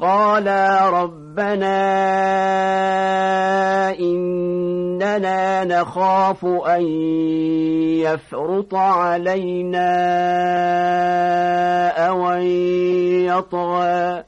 قالا ربنا إننا نخاف أن يفرط علينا أو أن يطغى